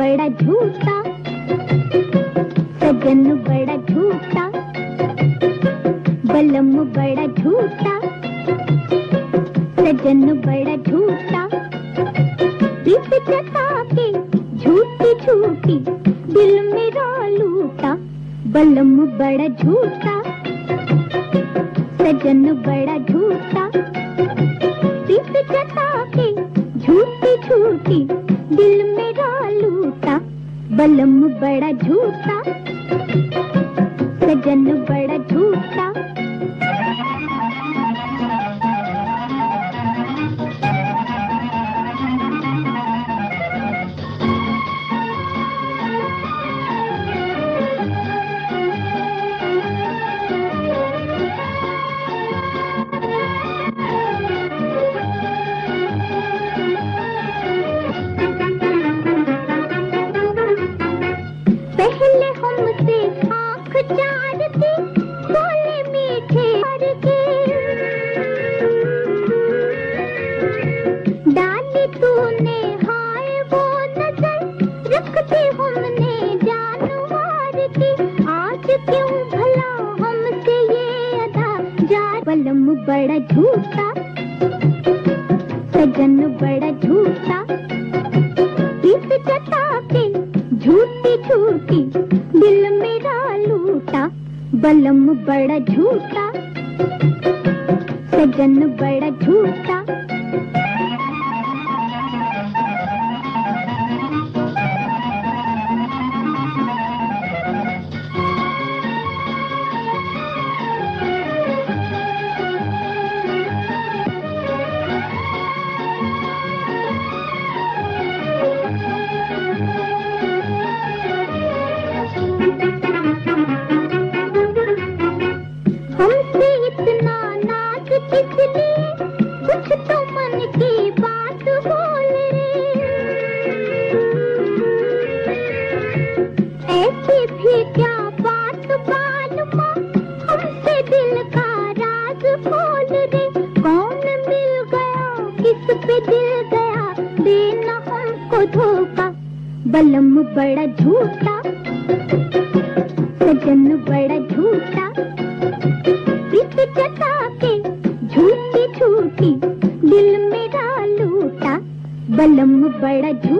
बड़ा झूठा, सजन बड़ा झूठा, बलम बड़ा झूठा, सजन बड़ा झूठा। दीप जता के झूठी झूठी, दिल मेरा लूटा, बलम बड़ा झूठा, सजन बड़ा झूठा। दीप जता के झूठी दिल मेरा लूटा बलम बड़ा झूठा सजन बड़ा झूठा। बड़ा झूठा, सजन बड़ा झूठा। इस जता के झूठी झूठी, दिल मेरा लूटा, बलम बड़ा झूठा, सजन बड़ा झूठा। सजन बड़ा झूठा प्रीत जता के बड़ा झूठा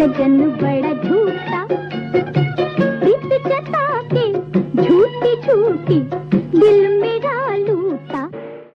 सजन बड़ा झूठा।